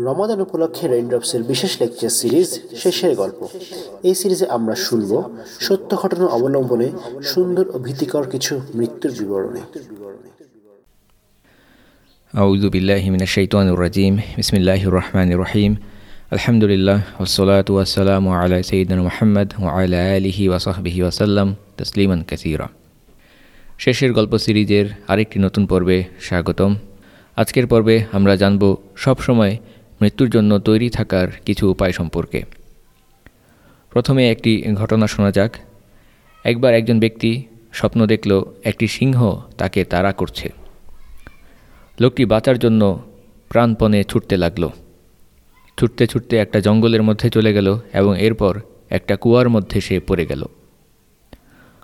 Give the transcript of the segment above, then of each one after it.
রমাদান উপলক্ষে রেইনড্রপসের বিশেষ lecture series শেষের গল্প এই সিরিজে আমরা শুনব সত্য ঘটনা অবলম্বনে সুন্দর ও ভীতিকর কিছু মৃত্যুর বিবরণী أعوذ بالله من الشيطان الرجيم بسم الله الرحمن الرحيم الحمد لله والصلاة والسلام على سيدنا محمد وعلى آله وصحبه وسلم تسليما كثيرا শেষের গল্প সিরিজের আরেকটি নতুন পর্বে স্বাগতম আজকের পর্বে আমরা জানব সবসময় মৃত্যুর জন্য তৈরি থাকার কিছু উপায় সম্পর্কে। প্রথমে একটি ঘটনা শোনা যাক। একবার একজন ব্যক্তি স্বপ্ন দেখল একটি সিংহ তাকে তাড়া করছে। লোকটি বাঁচার জন্য প্রাণপণে ছুটতে লাগল। ছুটতে ছুটতে একটা জঙ্গলের মধ্যে চলে গেল এবং এরপর একটা কুয়ার মধ্যে সে পড়ে গেল।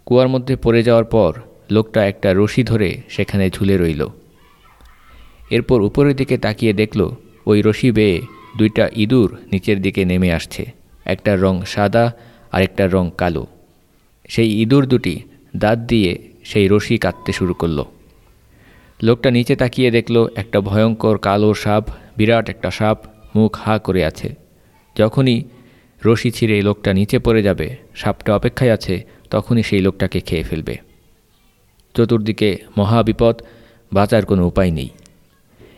কুয়ার মধ্যে পড়ে যাওয়ার পর লোকটা একটা রশি ধরে সেখানে ঝুলে রইল। এরপর উপরের দিকে তাকিয়ে দেখল ওই রশি বেয়ে দুইটা ইঁদুর নিচের দিকে নেমে আসছে একটার রং সাদা আর একটার রং কালো। সেই ইঁদুর দুটি দাঁত দিয়ে সেই রশি কাটতে শুরু করল। লোকটা নিচে তাকিয়ে দেখল, একটা ভয়ঙ্কর কালো সাপ, বিরাট একটা সাপ, মুখ হা করে আছে। যখনই রশি ছিঁড়ে লোকটা নিচে পড়ে যাবে, সাপটা অপেক্ষায় আছে, তখনই সেই লোকটাকে খেয়ে ফেলবে। চতুর্দিকে মহা বিপদ, বাঁচার কোনো উপায় নেই।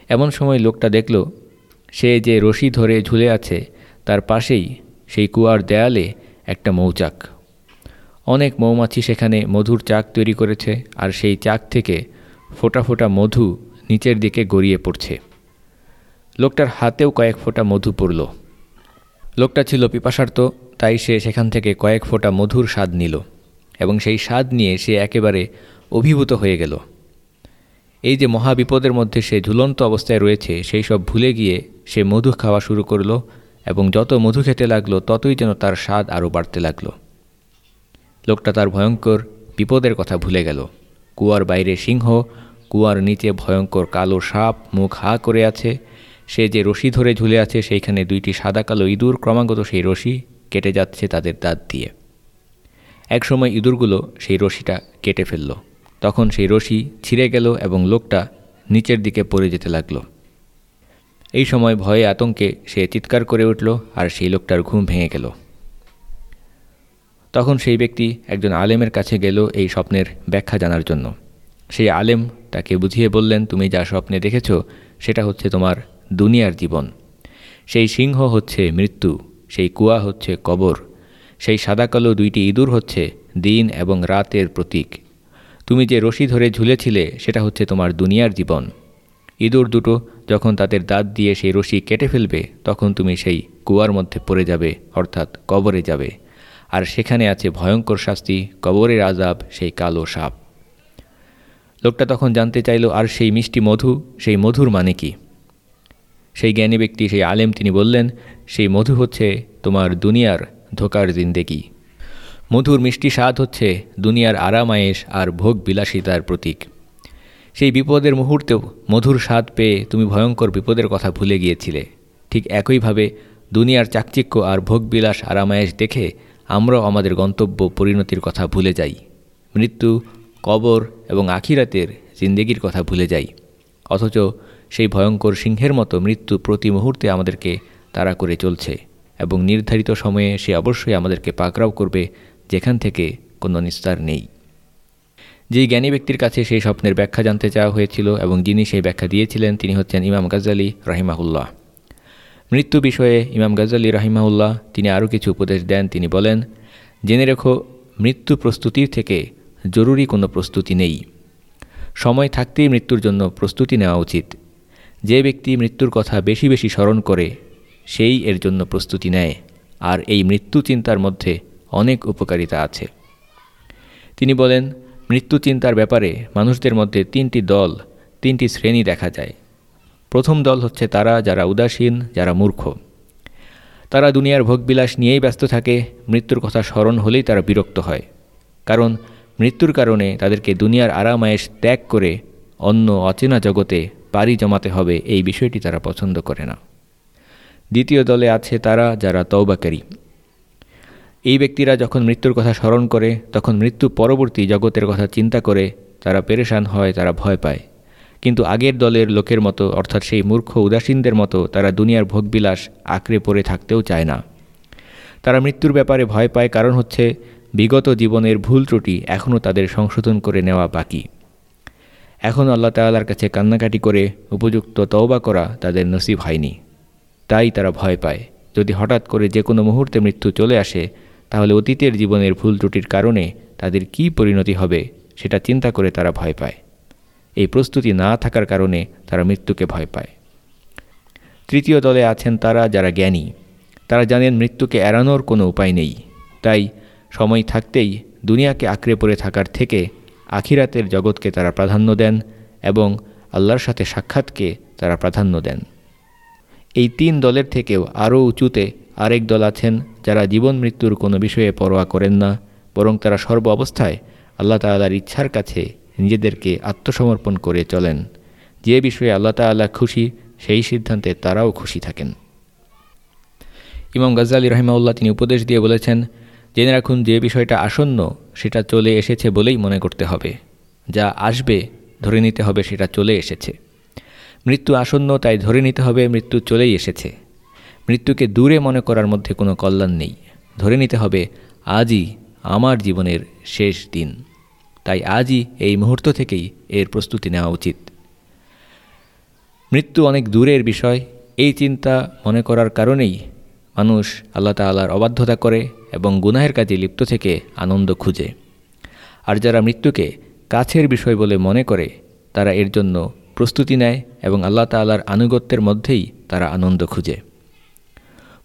এমন সময় লোকটা দেখল সে যে রশি ধরে ঝুলে আছে, তার পাশেই সেই কুয়ার দেয়ালে একটা মৌচাক। অনেক মৌমাছি সেখানে মধুর চাক তৈরি করেছে আর সেই চাক থেকে ফোটা ফোটা মধু নিচের দিকে গড়িয়ে পড়ছে। লোকটার হাতেও কয়েক ফোঁটা মধু পড়ল। লোকটা ছিল পিপাসার্ত, তাই সে সেখান থেকে কয়েক ফোঁটা মধুর স্বাদ নিল এবং সেই স্বাদ নিয়ে সে একেবারে অভিভূত হয়ে গেল। এই যে মহাবিপদের মধ্যে সে ঝুলন্ত অবস্থায় রয়েছে, সেই সব ভুলে গিয়ে সে মধু খাওয়া শুরু করল এবং যত মধু খেতে লাগল, ততই যেন তার স্বাদ আরও বাড়তে লাগল। লোকটা তার ভয়ঙ্কর, বিপদের কথা ভুলে গেল। কুয়ার বাইরে সিংহ, কুয়ার নিচে ভয়ঙ্কর কালো সাপ মুখ হা করে আছে। সে যে রশি ধরে ঝুলে আছে, সেইখানে দুইটি সাদা কালো ইঁদুর, ক্রমাগত সেই রশি কেটে যাচ্ছে তাদের দাঁত দিয়ে। একসময় ইঁদুরগুলো সেই রশিটা কেটে ফেলল। তখন সেই রশি ছিঁড়ে গেল এবং লোকটা নিচের দিকে পড়ে যেতে লাগল। এই সময় ভয়ে আতঙ্কে সে চিৎকার করে উঠল আর সেই লোকটার ঘুম ভেঙে গেল। তখন সেই ব্যক্তি একজন আলেমের কাছে গেল এই স্বপ্নের ব্যাখ্যা জানার জন্য। সেই আলেম তাকে বুঝিয়ে বললেন, তুমি যা স্বপ্নে দেখেছ, সেটা হচ্ছে তোমার দুনিয়ার জীবন। সেই সিংহ হচ্ছে মৃত্যু, সেই কুয়া হচ্ছে কবর, সেই সাদা কালো দুইটি ইঁদুর হচ্ছে দিন এবং রাতের প্রতীক। তুমি যে রশি ধরে ঝুলেছিলে, সেটা হচ্ছে তোমার দুনিয়ার জীবন। ইঁদুর দুটো যখন তাদের দাঁত দিয়ে সেই রশি কেটে ফেলবে, তখন তুমি সেই কুয়ার মধ্যে পড়ে যাবে, অর্থাৎ কবরে যাবে। আর সেখানে আছে ভয়ঙ্কর শাস্তি, কবরের আজাব সেই কালো সাপ। লোকটা তখন জানতে চাইল, আর সেই মিষ্টি মধু, সেই মধুর মানে কি? সেই জ্ঞানী ব্যক্তি, সেই আলেম, তিনি বললেন, সেই মধু হচ্ছে তোমার দুনিয়ার ধোকার জিন্দেগি। মধুর মিষ্টি স্বাদ হচ্ছে দুনিয়ার আরামায়েশ আর ভোগ বিলাসিতার প্রতীক। সেই বিপদের মুহূর্তেও মধুর স্বাদ পেয়ে তুমি ভয়ঙ্কর বিপদের কথা ভুলে গিয়েছিলে। ঠিক একইভাবে দুনিয়ার চাকচিক্য আর ভোগবিলাস আরামায়েশ দেখে আমরাও আমাদের গন্তব্য পরিণতির কথা ভুলে যাই। মৃত্যু, কবর এবং আখিরাতের জিন্দেগির কথা ভুলে যাই। অথচ সেই ভয়ঙ্কর সিংহের মতো মৃত্যু প্রতি মুহূর্তে আমাদেরকে তাড়া করে চলছে এবং নির্ধারিত সময়ে সে অবশ্যই আমাদেরকে পাকড়াও করবে, যেখান থেকে কোনো নিস্তার নেই। যেই জ্ঞানী ব্যক্তির কাছে সেই স্বপ্নের ব্যাখ্যা জানতে চাওয়া হয়েছিল এবং যিনি সেই ব্যাখ্যা দিয়েছিলেন, তিনি হচ্ছেন ইমাম গাজ্জালি রাহিমাহুল্লাহ। মৃত্যু বিষয়ে ইমাম গাজ্জালি রাহিমাউল্লাহ তিনি আরও কিছু উপদেশ দেন। তিনি বলেন, জেনে রেখো, মৃত্যু প্রস্তুতির থেকে জরুরি কোনো প্রস্তুতি নেই। সময় থাকতেই মৃত্যুর জন্য প্রস্তুতি নেওয়া উচিত। যে ব্যক্তি মৃত্যুর কথা বেশি বেশি স্মরণ করে, সেই এর জন্য প্রস্তুতি নেয়। আর এই মৃত্যু চিন্তার মধ্যে অনেক উপকারিতা আছে। তিনি বলেন মৃত্যু চিন্তার ব্যাপারে মানুষদের মধ্যে তিনটি দল, তিনটি শ্রেণি দেখা যায়। প্রথম দল হচ্ছে তারা যারা উদাসীন, যারা মূর্খ। তারা দুনিয়ার ভোগবিলাস নিয়েই ব্যস্ত থাকে, মৃত্যুর কথা স্মরণ হলেই তারা বিরক্ত হয়। কারণ মৃত্যুর কারণে তাদেরকে দুনিয়ার আরামায়েশ ত্যাগ করে অন্য অচেনা জগতে পাড়ি জমাতে হবে এই বিষয়টি তারা পছন্দ করে না। দ্বিতীয় দলে আছে তারা যারা তৌবাকারী এই ব্যক্তিরা যখন মৃত্যুর কথা স্মরণ করে, তখন মৃত্যু পরবর্তী জগতের কথা চিন্তা করে, তারা পেরেশান হয়, তারা ভয় পায়। কিন্তু আগের দলের লোকের মতো, অর্থাৎ সেই মূর্খ উদাসীনদের মতো, তারা দুনিয়ার ভোগবিলাস আঁকড়ে পড়ে থাকতেও চায় না। তারা মৃত্যুর ব্যাপারে ভয় পায় কারণ হচ্ছে, বিগত জীবনের ভুল ত্রুটি এখনও তাদের সংশোধন করে নেওয়া বাকি। এখন আল্লাহ তাল্লার কাছে কান্নাকাটি করে, উপযুক্ত তওবা করা তাদের নসিব হয়নি। তাই তারা ভয় পায়। যদি হঠাৎ করে যে কোনো মুহূর্তে মৃত্যু চলে আসে তাহলে অতীতের জীবনের ভুল ত্রুটির কারণে তাদের কি পরিণতি হবে সেটা চিন্তা করে তারা ভয় পায়। এই প্রস্তুতি না থাকার কারণে তারা মৃত্যুকে ভয় পায়। তৃতীয় দলে আছেন তারা যারা জ্ঞানী। তারা জানেন মৃত্যুকে এড়ানোর কোনো উপায় নেই। তাই সময় থাকতেই দুনিয়াকে আঁকড়ে পড়ে থাকার থেকে আখিরাতের জগৎকে তারা প্রাধান্য দেন এবং আল্লাহর সাথে সাক্ষাৎকে তারা প্রাধান্য দেন। এই তিন দলের থেকেও আরও উঁচুতে আরেক দল আছেন যারা জীবন মৃত্যুর কোনো বিষয়ে পরোয়া করেন না, বরং তারা সর্ব অবস্থায় আল্লাহ তাল্লাহর ইচ্ছার কাছে নিজেদেরকে আত্মসমর্পণ করে চলেন। যে বিষয়ে আল্লাহ তাল্লাহ খুশি, সেই সিদ্ধান্তে তারাও খুশি থাকেন। ইমাম গাজ্জালি রহিমাউল্লাহ তিনি উপদেশ দিয়ে বলেছেন, জেনে রাখুন যে বিষয়টা আসন্ন, সেটা চলে এসেছে বলেই মনে করতে হবে। যা আসবে, ধরে নিতে হবে সেটা চলে এসেছে। মৃত্যু আসন্ন, তাই ধরে নিতে হবে মৃত্যু চলেই এসেছে। মৃত্যুকে দূরে মনে করার মধ্যে কোনো কল্যাণ নেই। ধরে নিতে হবে, আজই আমার জীবনের শেষ দিন। তাই আজই এই মুহূর্ত থেকেই এর প্রস্তুতি নেওয়া উচিত। মৃত্যু অনেক দূরের বিষয়। এই চিন্তা মনে করার কারণেই মানুষ আল্লাহ তাল্লাহর অবাধ্যতা করে এবং গুনাহের কাজে লিপ্ত থেকে আনন্দ খুঁজে। আর যারা মৃত্যুকে কাছের বিষয় বলে মনে করে, তারা এর জন্য প্রস্তুতি নেয় এবং আল্লাহ তাল্লাহর আনুগত্যের মধ্যেই তারা আনন্দ খুঁজে।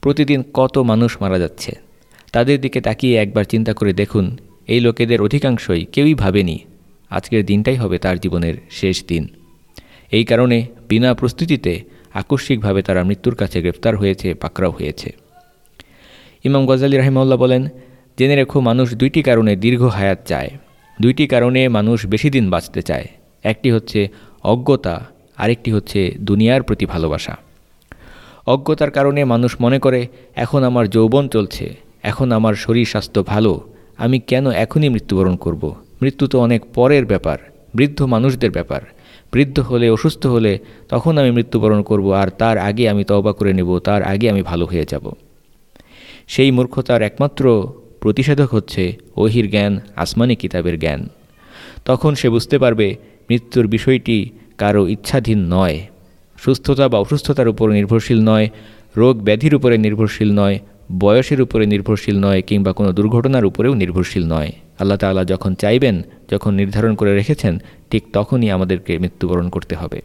প্রতিদিন কত মানুষ মারা যাচ্ছে? তাদের দিকে তাকিয়ে একবার চিন্তা করে দেখুন, এই লোকেদের অধিকাংশই কেউই ভাবেনি আজকের দিনটাই হবে তার জীবনের শেষ দিন। এই কারণে বিনা প্রস্তুতিতে আকস্মিকভাবে তারা মৃত্যুর কাছে গ্রেফতার হয়েছে, পাকড়াও হয়েছে। ইমাম গজালি রাহিমাল্লাহ বলেন, জেনে রেখো, মানুষ দুইটি কারণে দীর্ঘ হায়াত চায়। দুইটি কারণে মানুষ বেশি দিন বাঁচতে চায়। একটি হচ্ছে অজ্ঞতা, আরেকটি হচ্ছে দুনিয়ার প্রতি ভালোবাসা। অজ্ঞতার কারণে মানুষ মনে করে, এখন আমার যৌবন চলছে, এখন আমার শরীর স্বাস্থ্য ভালো, আমি কেন এখনই মৃত্যুবরণ করব। মৃত্যু তো অনেক পরের ব্যাপার, বৃদ্ধ মানুষদের ব্যাপার। বৃদ্ধ হলে, অসুস্থ হলে তখন আমি মৃত্যুবরণ করব আর তার আগে আমি তওবা করে নেব, তার আগে আমি ভালো হয়ে যাব। সেই মূর্খতার একমাত্র প্রতিষেধক হচ্ছে ওহির জ্ঞান, আসমানি কিতাবের জ্ঞান। তখন সে বুঝতে পারবে, মৃত্যুর বিষয়টি কারও ইচ্ছাধীন নয়। সুস্থতা বা অসুস্থতার উপর নির্ভরশীল নয়, রোগ ব্যাধির উপরে নির্ভরশীল নয়, বয়সের উপরে নির্ভরশীল নয় কিংবা কোনো দুর্ঘটনার উপরেও নির্ভরশীল নয়। আল্লাহ তাল্লাহ যখন চাইবেন, যখন নির্ধারণ করে রেখেছেন, ঠিক তখনই আমাদেরকে মৃত্যুবরণ করতে হবে।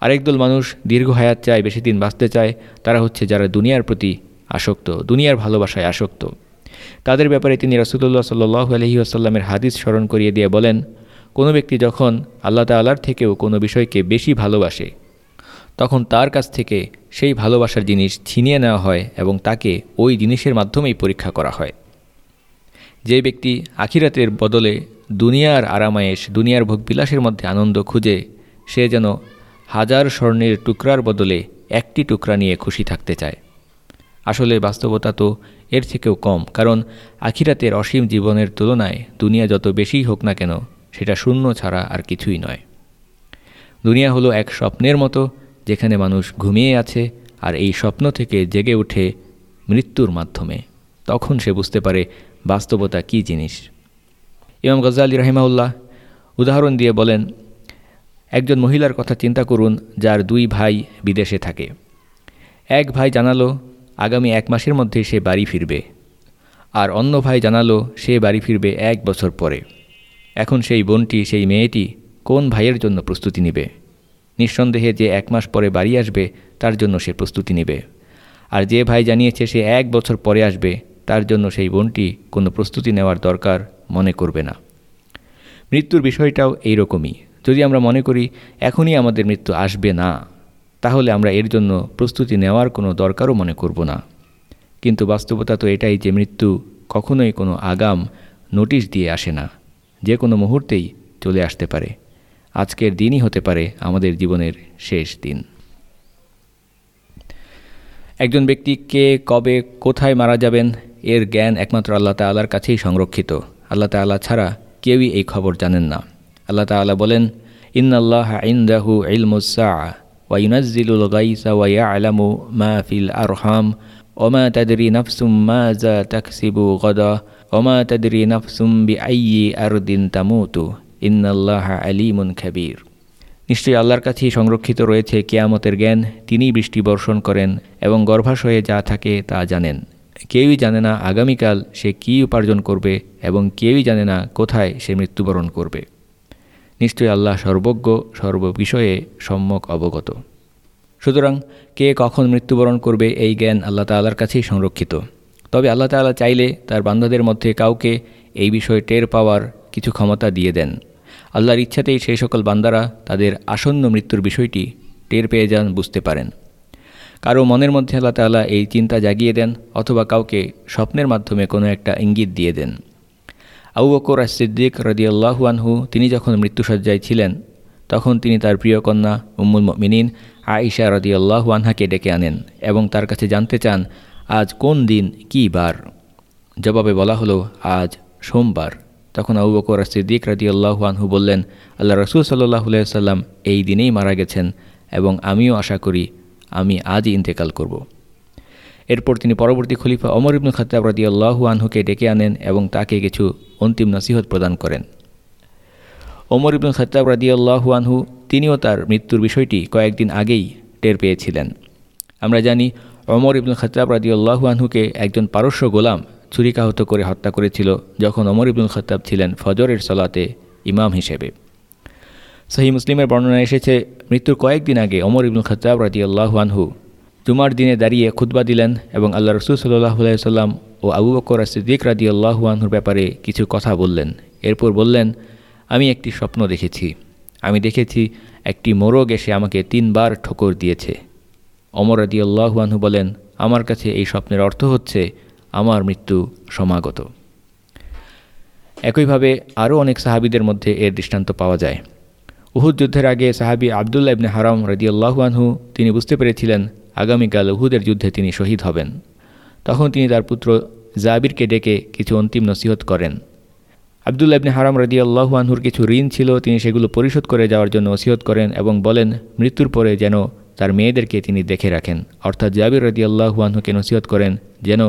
আরেক দল মানুষ দীর্ঘ হায়াত চায়, বেশি দিন বাঁচতে চায়, তারা হচ্ছে যারা দুনিয়ার প্রতি আসক্ত, দুনিয়ার ভালোবাসায় আসক্ত। তাদের ব্যাপারে তিনি রসুল্লাহ সাল্লু আলহি আসাল্লামের হাদিস স্মরণ করিয়ে দিয়ে বলেন কোনো ব্যক্তি যখন আল্লাহ তাল্লার থেকেও কোনো বিষয়কে বেশি ভালোবাসে, তখন তার কাছ থেকে সেই ভালোবাসার জিনিস ছিনিয়ে নেওয়া হয় এবং তাকে ওই জিনিসের মাধ্যমেই পরীক্ষা করা হয়। যে ব্যক্তি আখিরাতের বদলে দুনিয়ার আরামায়েশ, দুনিয়ার ভোগবিলাসের মধ্যে আনন্দ খুঁজে, সে যেন হাজার স্বর্ণের টুকরার বদলে একটি টুকরা নিয়ে খুশি থাকতে চায়। আসলে বাস্তবতা তো এর থেকেও কম, কারণ আখিরাতের অসীম জীবনের তুলনায় দুনিয়া যত বেশিই হোক না কেন সেটা শূন্য ছাড়া আর কিছুই নয়। দুনিয়া হলো এক স্বপ্নের মতো, যেখানে মানুষ ঘুমিয়ে আছে আর এই স্বপ্ন থেকে জেগে ওঠে মৃত্যুর মাধ্যমে। তখন সে বুঝতে পারে বাস্তবতা কী জিনিস। ইমাম গজালি রহিমাউল্লাহ উদাহরণ দিয়ে বলেন, একজন মহিলার কথা চিন্তা করুন যার দুই ভাই বিদেশে থাকে। এক ভাই জানালো, আগামী এক মাসের মধ্যে সে বাড়ি ফিরবে। আর অন্য ভাই জানালো, সে বাড়ি ফিরবে এক বছর পরে। এখন সেই বোনটি, সেই মেয়েটি কোন ভাইয়ের জন্য প্রস্তুতি নেবে? নিঃসন্দেহে যে এক মাস পরে বাড়ি আসবে, তার জন্য সে প্রস্তুতি নেবে। আর যে ভাই জানিয়েছে সে এক বছর পরে আসবে, তার জন্য সেই বোনটি কোনো প্রস্তুতি নেওয়ার দরকার মনে করবে না। মৃত্যুর বিষয়টাও এই রকমই যদি আমরা মনে করি, এখনই আমাদের মৃত্যু আসবে না, তাহলে আমরা এর জন্য প্রস্তুতি নেওয়ার কোনো দরকারও মনে করব না। কিন্তু বাস্তবতা তো এটাই যে মৃত্যু কখনোই কোনো আগাম নোটিশ দিয়ে আসে না। যে কোনো মুহূর্তেই চলে আসতে পারে। আজকের দিনই হতে পারে আমাদের জীবনের শেষ দিন। একজন ব্যক্তি কে কবে কোথায় মারা যাবেন, এর জ্ঞান একমাত্র আল্লাহ তাল্লার কাছেই সংরক্ষিত। আল্লাহ তাল্লাহ ছাড়া কেউই এই খবর জানেন না। আল্লাহ তাল্লাহ বলেন, ইন্নাল্লাহ ইন্দাহু ইলমুসা ওয়াইনাজ্জিলুল গাইসা ওয়াইয়ালামু মা ফিল আরহাম ওমা তাদরি নাফসুম মাজা তাকসিবু গদা ওমা তাদরি নাফসুম বিআইয়ি আরদিন তামুতু ইন্নাল্লাহ আলিমুন নিশ্চয়ই আল্লাহর কাছেই সংরক্ষিত রয়েছে কেয়ামতের জ্ঞান, তিনিই বৃষ্টি বর্ষণ করেন এবং গর্ভাশয়ে যা থাকে তা জানেন। কেউই জানে না আগামীকাল সে কী উপার্জন করবে এবং কেউই জানে না কোথায় সে মৃত্যুবরণ করবে। নিশ্চয়ই আল্লাহ সর্বজ্ঞ, সর্ববিষয়ে সম্যক অবগত। সুতরাং কে কখন মৃত্যুবরণ করবে এই জ্ঞান আল্লাহ তাল্লার কাছেই সংরক্ষিত। তবে আল্লাহ তাল্লাহ চাইলে তার বান্ধাদের মধ্যে কাউকে এই বিষয়ে টের পাওয়ার কিছু ক্ষমতা দিয়ে দেন। আল্লাহর ইচ্ছাতেই সেই সকল বান্দারা তাদের আসন্ন মৃত্যুর বিষয়টি টের পেয়ে যান, বুঝতে পারেন। কারও মনের মধ্যে আল্লাহ তাল্লাহ এই চিন্তা জাগিয়ে দেন অথবা কাউকে স্বপ্নের মাধ্যমে কোনো একটা ইঙ্গিত দিয়ে দেন। আবু বকর সিদ্দিক রদিয়াল্লাহু আনহু, তিনি যখন মৃত্যুসজ্জায় ছিলেন, তখন তিনি তার প্রিয় কন্যা উম্মুল মিনিন আইসা রদিয়াল্লাহু আনহাকে ডেকে আনেন এবং তার কাছে জানতে চান, আজ কোন দিন কী বার? জবাবে বলা হলো, আজ সোমবার। তখন আবু বকর সিদ্দিক রদিয়াল্লাহু আনহু বললেন, আল্লাহ রসুল সাল্লাহ সাল্লাম এই দিনেই মারা গেছেন এবং আমিও আশা করি আমি আজই ইন্তেকাল করব। এরপর তিনি পরবর্তী খলিফা অমর ইবনুল খতাব রাদি আল্লাহু আনহুকে ডেকে আনেন এবং তাকে কিছু অন্তিম নসিহত প্রদান করেন। ওমর ইবনুল খতাব রাদি আল্লাহু আনহু, তিনিও তার মৃত্যুর বিষয়টি কয়েকদিন আগেই টের পেয়েছিলেন। আমরা জানি অমর ইবনুল খতাব রাদি আল্লাহু আনহুকে একজন পারস্য গোলাম ছুরিকাহত করে হত্যা করেছিল যখন অমর ইবনুল খতাব ছিলেন ফজরের সলাতে ইমাম হিসেবে। সহি মুসলিমের বর্ণনা এসেছে, মৃত্যুর কয়েকদিন আগে অমর ইবনুল খতাব রাদি আল্লাহু আনহু জুমার দিনে দাঁড়িয়ে খুতবা দিলেন এবং আল্লাহ রসুল সাল্লাহ সাল্লাম ও আবু বকর সিদ্দিক রাদি আল্লাহুয়ানহুর ব্যাপারে কিছু কথা বললেন। এরপর বললেন আমি একটি স্বপ্ন দেখেছি। আমি দেখেছি একটি মোরগ এসে আমাকে তিনবার ঠোকর দিয়েছে। অমর রাদি আল্লাহুয়ানহু বলেন, আমার কাছে এই স্বপ্নের অর্থ হচ্ছে আমার মৃত্যু সমাগত। একইভাবে আরও অনেক সাহাবিদের মধ্যে এর দৃষ্টান্ত পাওয়া যায়। উহুদ যুদ্ধের আগে সাহাবি আবদুল্লাহ ইবনে হারাম রদিয়াল্লাহুয়ানহু তিনি বুঝতে পেরেছিলেন আগামীকাল উহুদের যুদ্ধে তিনি শহীদ হবেন। তখন তিনি তার পুত্র জাবিরকে ডেকে কিছু অন্তিম নসিহত করেন। আবদুল্লা ইবনে হারাম রদি আনহুর কিছু ঋণ ছিল, তিনি সেগুলো পরিশোধ করে যাওয়ার জন্য নসিহত করেন এবং বলেন, মৃত্যুর পরে যেন তার মেয়েদেরকে তিনি দেখে রাখেন। অর্থাৎ জাবির রদি আনহুকে নসিহত করেন, যেন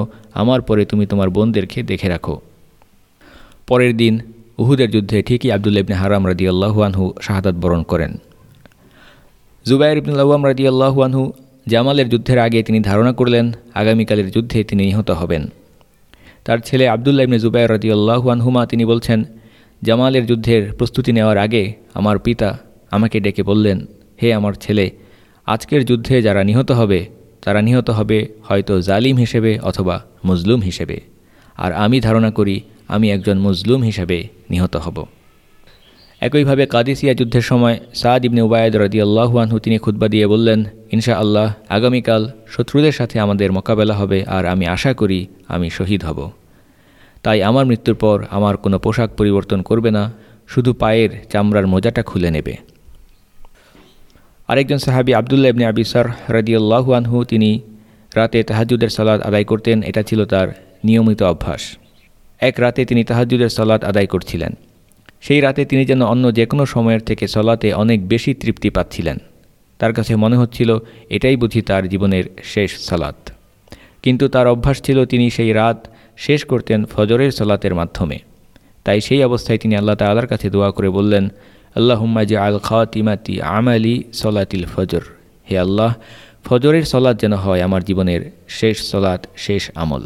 আমার পরে তুমি তোমার বোনদেরকে দেখে রাখো। পরের দিন উহুদের যুদ্ধে ঠিকই আবদুল্লা ইবনে হারাম রদি আনহু শাহাদাত বরণ করেন। জুবাইর ইবনুল আওয়াম রদি আনহু জামালের যুদ্ধের আগে তিনি ধারণা করলেন, আগামীকালের যুদ্ধে তিনি নিহত হবেন। তার ছেলে আবদুল্লাহ ইবনে জুবাইর রদি আল্লাহুয়ানহুমা তিনি বলছেন, জামালের যুদ্ধের প্রস্তুতি নেওয়ার আগে আমার পিতা আমাকে ডেকে বললেন, হে আমার ছেলে, আজকের যুদ্ধে যারা নিহত হবে, তারা নিহত হবে হয়তো জালিম হিসেবে অথবা মজলুম হিসেবে। আর আমি ধারণা করি, আমি একজন মজলুম হিসেবে নিহত হব। একইভাবে কাদিসিয়া যুদ্ধের সময় সাদ ইবনে উবায়দ রদি আল্লাহুয়ানহু তিনি খুদ্া দিয়ে বললেন ইনশা আল্লাহ আগামীকাল শত্রুদের সাথে আমাদের মোকাবেলা হবে আর আমি আশা করি আমি শহীদ হব। তাই আমার মৃত্যুর পর আমার কোনো পোশাক পরিবর্তন করবে না, শুধু পায়ের চামড়ার মোজাটা খুলে নেবে। আরেকজন সাহাবি আবদুল্লাহ ইবনে আবিসার রদিয়াল্লাহু আনহু, তিনি রাতে তাহাজুদের সালাদ আদায় করতেন, এটা ছিল তার নিয়মিত অভ্যাস। এক রাতে তিনি তাহাজুদের সালাদ আদায় করছিলেন। সেই রাতে তিনি যেন অন্য যে কোনো সময়ের থেকে সলাতে অনেক বেশি তৃপ্তি পাচ্ছিলেন। তার কাছে মনে হচ্ছিল, এটাই বুঝি তার জীবনের শেষ সালাত। কিন্তু তার অভ্যাস ছিল, তিনি সেই রাত শেষ করতেন ফজরের সলাতের মাধ্যমে। তাই সেই অবস্থায় তিনি আল্লাহ তাল্লার কাছে দোয়া করে বললেন, আল্লাহুম্মা যে আল খাতিমাতি আমালি সলাতিল ফজর। হে আল্লাহ, ফজরের সলাৎ যেন হয় আমার জীবনের শেষ সলাৎ শেষ আমল।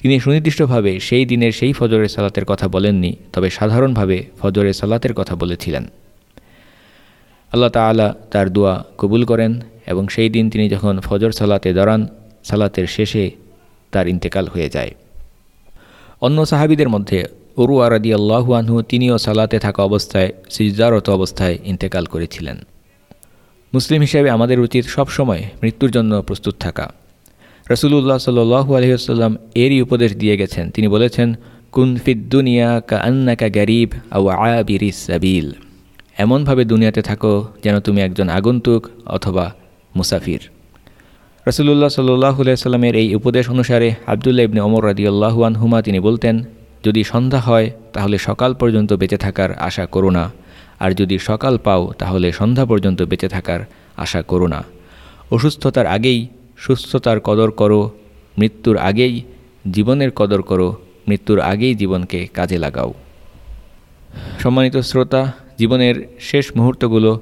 তিনি সুনির্দিষ্টভাবে সেই দিনের সেই ফজরের সালাতের কথা বলেননি, তবে সাধারণভাবে ফজরের সালাতের কথা বলেছিলেন। আল্লাহ তালা তার দোয়া কবুল করেন এবং সেই দিন তিনি যখন ফজর সালাতে দাঁড়ান, সালাতের শেষে তার ইন্তেকাল হয়ে যায়। অন্য সাহাবিদের মধ্যে অরু আরাদি আল্লাহু আনহু তিনিও সালাতে থাকা অবস্থায়, সিজদারত অবস্থায় ইন্তেকাল করেছিলেন। মুসলিম হিসেবে আমাদের উচিত সবসময় মৃত্যুর জন্য প্রস্তুত থাকা। রসুল্লাহ সাল্লু আলহিহাল্লাম এরই উপদেশ দিয়ে গেছেন। তিনি বলেছেন কুনফিদ দুনিয়া কা আন্নাকা গরিব আউ আবিরিস সাবিল। এমনভাবে দুনিয়াতে থাকো যেন তুমি একজন আগন্তুক অথবা মুসাফির। রসুল্লাহ সাল্লাহ সাল্লামের এই উপদেশ অনুসারে আবদুল্লাহ ইবনে ওমর রাদিউল্লাহুয়ান হুমা তিনি বলতেন, যদি সন্ধ্যা হয়, তাহলে সকাল পর্যন্ত বেঁচে থাকার আশা করো না। আর যদি সকাল পাও, তাহলে সন্ধ্যা পর্যন্ত বেঁচে থাকার আশা করো না। অসুস্থতার আগেই সুস্থতার কদর করো, মৃত্যুর আগেই জীবনের কদর করো, মৃত্যুর আগেই জীবনকে কাজে লাগাও। সম্মানিত শ্রোতা, জীবনের শেষ মুহূর্তগুলো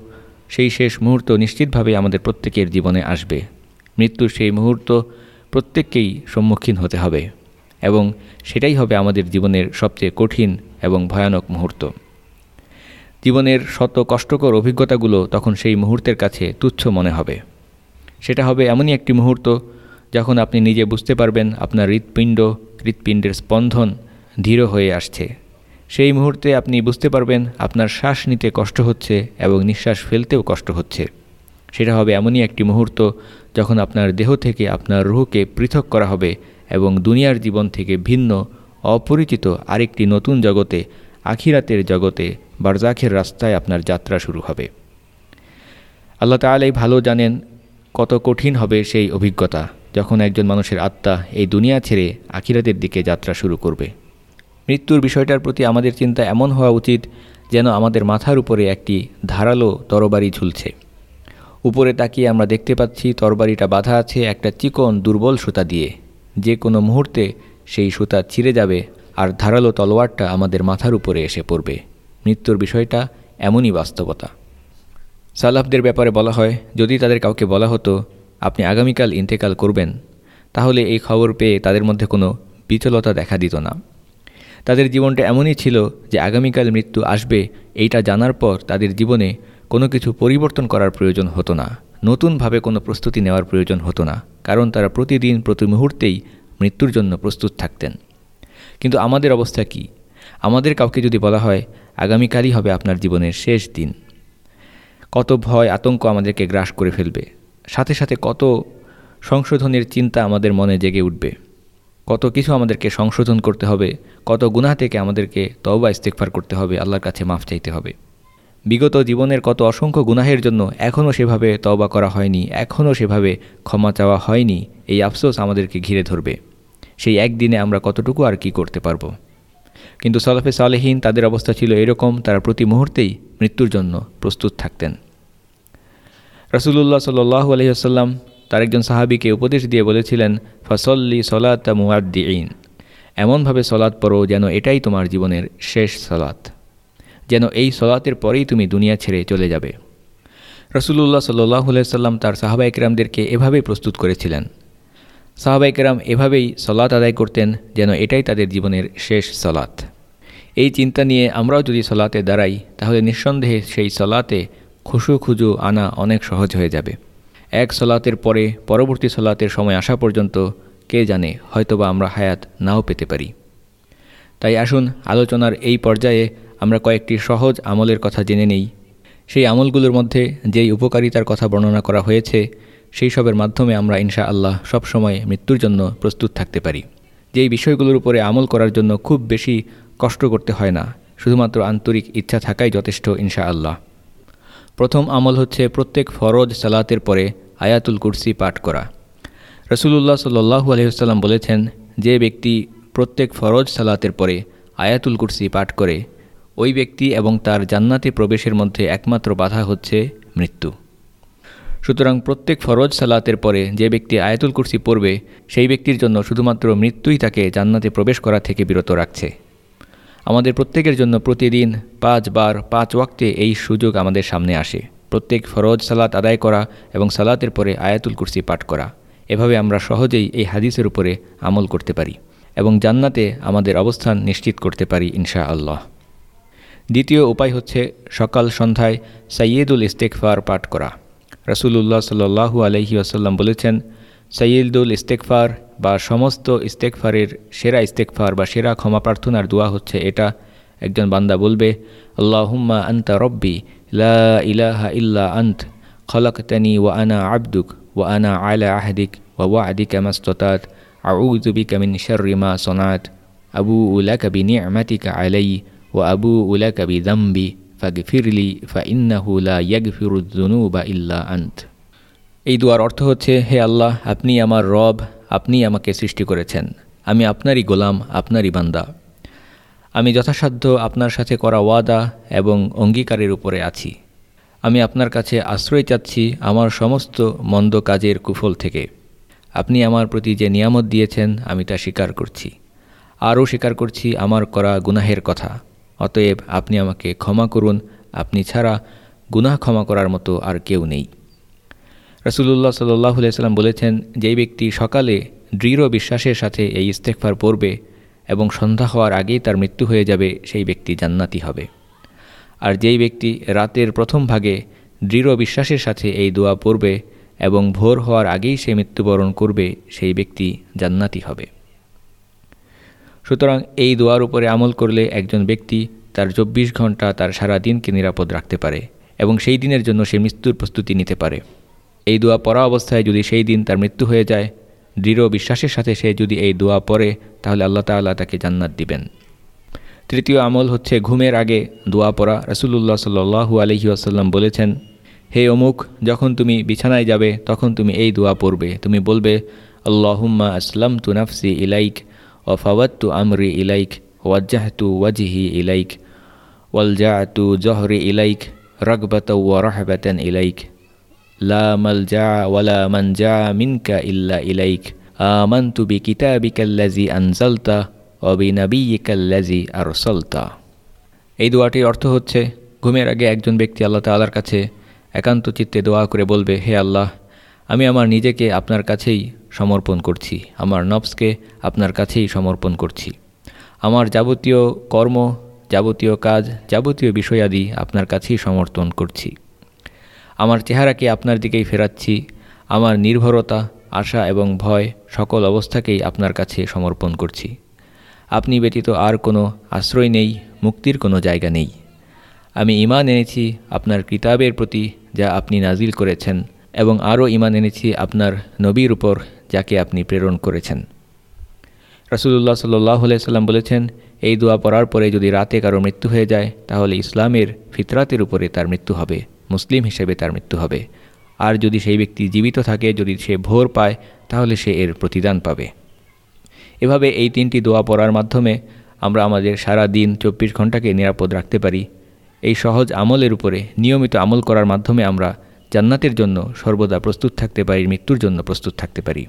সেই শেষ মুহূর্ত নিশ্চিতভাবে আমাদের প্রত্যেকের জীবনে আসবে। মৃত্যুর সেই মুহূর্ত প্রত্যেককেই সম্মুখীন হতে হবে এবং সেটাই হবে আমাদের জীবনের সবচেয়ে কঠিন এবং ভয়ানক মুহূর্ত। জীবনের শত কষ্টকর অভিজ্ঞতাগুলো তখন সেই মুহূর্তের কাছে তুচ্ছ মনে হবে। সেটা হবে এমনই একটি মুহূর্ত যখন আপনি নিজে বুঝতে পারবেন আপনার হৃৎপিণ্ড, হৃৎপিণ্ডের স্পন্দন ধীর হয়ে আসছে। সেই মুহূর্তে আপনি বুঝতে পারবেন আপনার শ্বাস নিতে কষ্ট হচ্ছে এবং নিঃশ্বাস ফেলতেও কষ্ট হচ্ছে। সেটা হবে এমনই একটি মুহূর্ত যখন আপনার দেহ থেকে আপনার রুহকে পৃথক করা হবে এবং দুনিয়ার জীবন থেকে ভিন্ন, অপরিচিত আরেকটি নতুন জগতে, আখিরাতের জগতে বারজাখের রাস্তায় আপনার যাত্রা শুরু হবে। আল্লাহ তালাই ভালো জানেন কত কঠিন হবে সেই অভিজ্ঞতা যখন একজন মানুষের আত্মা এই দুনিয়া ছেড়ে আখিরাতের দিকে যাত্রা শুরু করবে। মৃত্যুর বিষয়টার প্রতি আমাদের চিন্তা এমন হওয়া উচিত যেন আমাদের মাথার উপরে একটি ধারালো তরবারি ঝুলছে। উপরে তাকিয়ে আমরা দেখতে পাচ্ছি তরবারিটা বাঁধা আছে একটা চিকন দুর্বল সুতা দিয়ে। যে কোনো মুহূর্তে সেই সুতা ছিঁড়ে যাবে আর ধারালো তলোয়ারটা আমাদের মাথার উপরে এসে পড়বে। মৃত্যুর বিষয়টা এমনই বাস্তবতা। সালাফদের ব্যাপারে বলা হয়, যদি তাদের কাউকে বলা হতো, আপনি আগামীকাল ইন্তেকাল করবেন তাহলে এই খবর পেয়ে তাদের মধ্যে কোনো বিচলতা দেখা দিত না। তাদের জীবনটা এমনই ছিল যে আগামীকাল মৃত্যু আসবে, এইটা জানার পর তাদের জীবনে কোনো কিছু পরিবর্তন করার প্রয়োজন হতো না। নতুনভাবে কোনো প্রস্তুতি নেওয়ার প্রয়োজন হতো না, কারণ তারা প্রতিদিন, প্রতি মুহূর্তেই মৃত্যুর জন্য প্রস্তুত থাকতেন। কিন্তু আমাদের অবস্থা কি? আমাদের কাউকে যদি বলা হয়, আগামীকালই হবে আপনার জীবনের শেষ দিন। কত ভয়, আতঙ্ক আমাদেরকে গ্রাস করে ফেলবে। সাথে সাথে কত সংশোধনের চিন্তা আমাদের মনে জেগে উঠবে। কত কিছু আমাদেরকে সংশোধন করতে হবে, কত গুনাহ থেকে আমাদেরকে তওবা ইস্তেকফার করতে হবে, আল্লাহর কাছে মাফ চাইতে হবে। বিগত জীবনের কত অসংখ্য গুনাহের জন্য এখনও সেভাবে তওবা করা হয়নি, এখনও সেভাবে ক্ষমা চাওয়া হয়নি, এই আফসোস আমাদেরকে ঘিরে ধরবে। সেই একদিনে আমরা কতটুকু আর কি করতে পারব? কিন্তু সলফে সালেহীন তাদের অবস্থা ছিল এরকম, তারা প্রতি মুহূর্তেই মৃত্যুর জন্য প্রস্তুত থাকতেন। রসুল্লাহ সাল্লু আলহিহাসাল্লাম তার একজন সাহাবিকে উপদেশ দিয়ে বলেছিলেন, ফসল্লি সলাত মুয়াদ্দিন এমনভাবে সলাৎ পড়ো যেন এটাই তোমার জীবনের শেষ সলাৎ যেন এই সলাতের পরেই তুমি দুনিয়া ছেড়ে চলে যাবে। রসুল্লাহ সাল্লাহ সাল্লাম তার সাহাবা একরামদেরকে এভাবেই প্রস্তুত করেছিলেন। সাহাবা একরাম এভাবেই সলাৎ আদায় করতেন যেন এটাই তাদের জীবনের শেষ সলাৎ। এই চিন্তা নিয়ে আমরাও যদি সলাতে দাঁড়াই, তাহলে নিঃসন্দেহে সেই সলাতে খুশু খুজু আনা অনেক সহজ হয়ে যাবে। এক সলাতের পরে পরবর্তী সলাতের সময় আসা পর্যন্ত কে জানে, হয়তোবা আমরা হায়াত নাও পেতে পারি। তাই আসুন, আলোচনার এই পর্যায়ে আমরা কয়েকটি সহজ আমলের কথা জেনে নেই। সেই আমলগুলোর মধ্যে যেই উপকারিতার কথা বর্ণনা করা হয়েছে, সেই সবের মাধ্যমে আমরা ইনশা আল্লাহ সবসময় মৃত্যুর জন্য প্রস্তুত থাকতে পারি। যেই বিষয়গুলোর উপরে আমল করার জন্য খুব বেশি কষ্ট করতে হয় না, শুধুমাত্র আন্তরিক ইচ্ছা থাকাই যথেষ্ট ইনশা আল্লাহ প্রথম আমল হচ্ছে প্রত্যেক ফরজ সালাতের পরে আয়াতুল কুরসি পাঠ করা। রসুল্লাহ সাল্লু আলহিহাল্লাম বলেছেন, যে ব্যক্তি প্রত্যেক ফরজ সালাতের পরে আয়াতুল কুরসি পাঠ করে ওই ব্যক্তি এবং তার জান্নাতে প্রবেশের মধ্যে একমাত্র বাধা হচ্ছে মৃত্যু। সুতরাং প্রত্যেক ফরজ সালাতের পরে যে ব্যক্তি আয়াতুল কুরসি পড়বে, সেই ব্যক্তির জন্য শুধুমাত্র মৃত্যুই তাকে জান্নাতে প্রবেশ করা থেকে বিরত রাখছে। আমাদের প্রত্যেকের জন্য প্রতিদিন পাঁচবার পাঁচ ওয়াক্তে এই সুযোগ আমাদের সামনে আসে। প্রত্যেক ফরজ সালাত আদায় করা এবং সালাতের পরে আয়াতুল কুরসি পাঠ করা। এভাবে আমরা সহজেই এই হাদিসের উপরে আমল করতে পারি এবং জান্নাতে আমাদের অবস্থান নিশ্চিত করতে পারি ইনশা আল্লাহ দ্বিতীয় উপায় হচ্ছে সকাল সন্ধ্যায় সাইয়েদুল ইস্তেকফার পাঠ করা। রসুল্লাহ সাল্লু আলহি আসাল্লাম বলেছেন সৈয়দুল ইস্তেকফার বা সমস্ত ইস্তেকফারের সেরা ইস্তেকফার বা সেরা ক্ষমা প্রার্থনার দোয়া হচ্ছে এটা। একজন বান্দা বলবে, আল্লাহুম্মা আন্তা রব্বি, লা ইলাহা ইল্লা আন্ত, খলকতানি ওয়া আনা আবদুক, ওয়া আনা আলা আহদিক, ওয়া ওয়াদিকা মাস্ততাত, আউযু বিকা মিন শাররি মা সনাত আবু উলাকা বিনি'মাতিকা আলাই আবু উলাকা বিযামবি ফাগফিরলি ফা ইন্নাহু লা ইয়াগফিরুদ যুনুবা ইল্লা আন্ত এই দুয়ার অর্থ হচ্ছে, হে আল্লাহ, আপনি আমার রব, আপনি আমাকে সৃষ্টি করেছেন। আমি আপনারই গোলাম, আপনারই বান্দা। আমি যথাসাধ্য আপনার সাথে করা ওয়াদা এবং অঙ্গীকারের উপরে আছি। আমি আপনার কাছে আশ্রয় চাচ্ছি আমার সমস্ত মন্দ কাজের কুফল থেকে। আপনি আমার প্রতি যে নিয়ামত দিয়েছেন, আমি তা স্বীকার করছি। আরও স্বীকার করছি আমার করা গুনাহের কথা। অতএব আপনি আমাকে ক্ষমা করুন, আপনি ছাড়া গুনাহ ক্ষমা করার মতো আর কেউ নেই। রসুল্লাহ সাল্লাহ সাল্লাম বলেছেন, যেই ব্যক্তি সকালে দৃঢ় বিশ্বাসের সাথে এই ইস্তেকফার পড়বে এবং সন্ধ্যা হওয়ার আগেই তার মৃত্যু হয়ে যাবে, সেই ব্যক্তি জান্নাতি হবে। আর যেই ব্যক্তি রাতের প্রথম ভাগে দৃঢ় বিশ্বাসের সাথে এই দোয়া পড়বে এবং ভোর হওয়ার আগেই সে মৃত্যুবরণ করবে, সেই ব্যক্তি জান্নাতি হবে। সুতরাং এই দোয়ার উপরে আমল করলে একজন ব্যক্তি তার চব্বিশ ঘণ্টা তার সারা দিনকে নিরাপদ রাখতে পারে এবং সেই দিনের জন্য সে মৃত্যুর প্রস্তুতি নিতে পারে। এই দোয়া পড়া অবস্থায় যদি সেই দিন তার মৃত্যু হয়ে যায়, দৃঢ় বিশ্বাসের সাথে সে যদি এই দোয়া পড়ে, তাহলে আল্লাহ তাল্লাহ তাকে জান্নাত দিবেন। তৃতীয় আমল হচ্ছে ঘুমের আগে দোয়া পড়া। রসুল্লাহ সাল্লু আলহি আসাল্লাম বলেছেন, হে অমুক, যখন তুমি বিছানায় যাবে, তখন তুমি এই দোয়া পড়বে। তুমি বলবে, আল্লাহুম্মা আসলাম তু নাফসি ইলাইক। ও ফাওয়াত্তু আমরি ইলাইক ওয়াজ্জাহতু ওয়াজিহি ইলাইক ওয়ালজাতু জহরি ইলাইক রগবত ওয়া রহবাতান ইলাইক লা মালজা ওয়ালা মানজা মিনকা ইল্লা ইলাইক আমানতু বিকিতাবিকাল্লাজি আনজালতা অবিনাবিকাল্লাজি আরসলতা এই দোয়াটির অর্থ হচ্ছে, ঘুমের আগে একজন ব্যক্তি আল্লাহ তাল্লার কাছে একান্ত চিত্তে দোয়া করে বলবে, হে আল্লাহ আমি আমার নিজেকে আপনার কাছেই সমর্পণ করছি। আমার নবসকে আপনার কাছেই সমর্পণ করছি। আমার যাবতীয় কর্ম, যাবতীয় কাজ, যাবতীয় বিষয়াদি আপনার কাছেই সমর্থন করছি। আমার চেহারাকে আপনার দিকেই ফেরাচ্ছি। আমার নির্ভরতা, আশা এবং ভয় সকল অবস্থাকেই আপনার কাছে সমর্পণ করছি। আপনি ব্যতীত আর কোনো আশ্রয় নেই, মুক্তির কোনো জায়গা নেই। আমি ইমান এনেছি আপনার কিতাবের প্রতি যা আপনি নাজিল করেছেন। এবং আরও ইমান এনেছি আপনার নবীর উপর, যাকে আপনি প্রেরণ করেছেন। রসুল্লাহ সাল্লাহ সাল্লাম বলেছেন, এই দোয়া পড়ার পরে যদি রাতে কারও মৃত্যু হয়ে যায়, তাহলে ইসলামের ফিতরাতের উপরে তার মৃত্যু হবে, মুসলিম হিসেবে তার মৃত্যু হবে। আর যদি সেই ব্যক্তি জীবিত থাকে, যদি সে ভোর পায়, তাহলে সে এর প্রতিদান পাবে। এভাবে এই তিনটি দোয়া পড়ার মাধ্যমে আমরা আমাদের সারা দিন চব্বিশ ঘন্টাকে নিরাপদ রাখতে পারি। এই সহজ আমলের উপরে নিয়মিত আমল করার মাধ্যমে আমরা জান্নাতের জন্য সর্বদা প্রস্তুত থাকতে পারি, মৃত্যুর জন্য প্রস্তুত থাকতে পারি।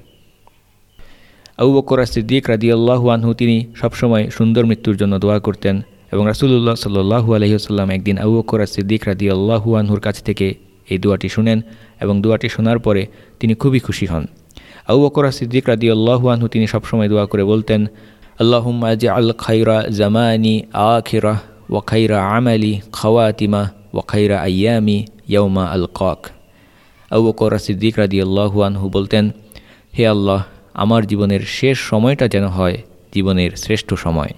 আবু বকর সিদ্দিক রাদি আল্লাহু আনহু, তিনি সবসময় সুন্দর মৃত্যুর জন্য দোয়া করতেন এবং রাসুলুল্লাহ সাল্লু আলহিহাল্লাম একদিন আবু বকর সিদ্দিক রাদি আল্লাহু আনহুর কাছ থেকে এই দোয়াটি শুনেন এবং দোয়াটি শোনার পরে তিনি খুবই খুশি হন। আবু বকর সিদ্দিক রাদি আল্লাহু আনহু, তিনি সবসময় দোয়া করে বলতেন আল্লাহুম আজ আল খাইরা জামানি আখিরা ওয়াখাইরা আমালি খাওয়াতিমা ওয়াখাইরা আয়ামি ইয়ৌমা আল কক আবু বকর সিদ্দিক রাদি আল্লাহু আনহু বলতেন, হে আল্লাহ, আমার জীবনের শেষ সময়টা যেন হয় জীবনের শ্রেষ্ঠ সময়।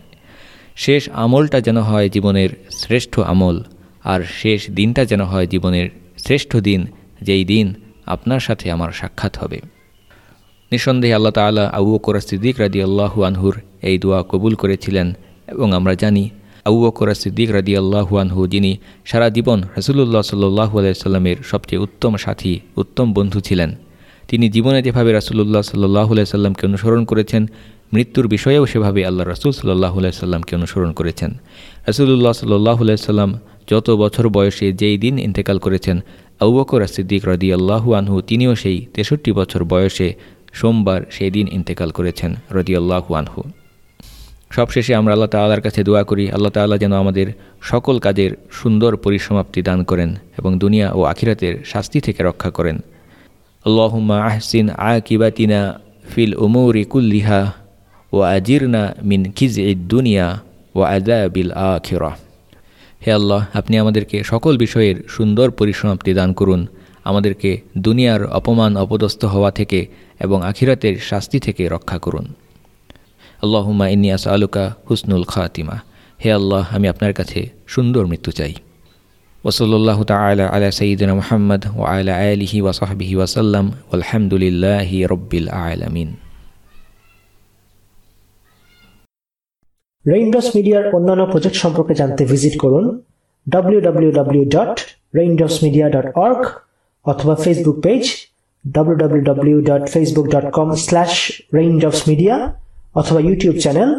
শেষ আমলটা যেন হয় জীবনের শ্রেষ্ঠ আমল, আর শেষ দিনটা যেন হয় জীবনের শ্রেষ্ঠ দিন, যেই দিন আপনার সাথে আমার সাক্ষাৎ হবে। নিঃসন্দেহে আল্লাহ তালা আবু বকর সিদ্দিক রাদি আল্লাহু আনহুর এই দোয়া কবুল করেছিলেন এবং আমরা জানি আবু বকর সিদ্দিক রাদি আল্লাহু আনহু, যিনি সারা জীবন রসুল্লাহ সাল্লু আলাইস্লামের সবচেয়ে উত্তম সাথী, উত্তম বন্ধু ছিলেন। তিনি জীবনে যেভাবে রাসুল্লাহ সাল্লাহ সাল্লামকে অনুসরণ করেছেন, মৃত্যুর বিষয়েও সেভাবে আল্লাহ রসুল সাল্লাহ সাল্লামকে অনুসরণ করেছেন। রসুল্লাহ সাল্লাহ সাল্লাম যত বছর বয়সে যেই দিন ইন্তেকাল করেছেন, আবু বকর সিদ্দিক রদি আল্লাহু আনহু, তিনিও সেই তেষট্টি বছর বয়সে সোমবার সেই দিন ইন্তেকাল করেছেন রদি আল্লাহু আনহু। সবশেষে আমরা আল্লাহ তাল্লার কাছে দোয়া করি, আল্লাহ তাল্লাহ যেন আমাদের সকল কাজের সুন্দর পরিসমাপ্তি দান করেন এবং দুনিয়া ও আখিরাতের শাস্তি থেকে রক্ষা করেন। আল্লাহুম্মা আহসিন আকিবাতিনা ফিল উমৌরি কুল্লিহা ও আজিরনা মিন খিজ দুনিয়া ও আজাবিল আখিরা। হে আল্লাহ, আপনি আমাদেরকে সকল বিষয়ের সুন্দর পরিসমাপ্তি দান করুন। আমাদেরকে দুনিয়ার অপমান অপদস্থ হওয়া থেকে এবং আখিরাতের শাস্তি থেকে রক্ষা করুন। আল্লাহুম্মা ইনিয়াস আলুকা হুসনুল খাতিমা। হে আল্লাহ, আমি আপনার কাছে সুন্দর মৃত্যু চাই। ওসল্লাহ তালা আলা সঈদিন মোহাম্মদ ও আলা আলিহি ওয়াসাহবিহি ওয়াসাল্লাম আলহামদুলিল্লাহি রব্বিল আলমিন। রেইনড্রপস মিডিয়ার অন্যান্য প্রজেক্ট সম্পর্কে জানতে ভিজিট করুন www.raindropsmedia.org অথবা ফেসবুক পেজ www.facebook.com/raindropsmedia অথবা YouTube channel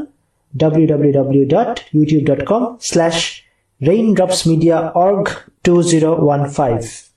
www.youtube.com/raindropsmediaorg2015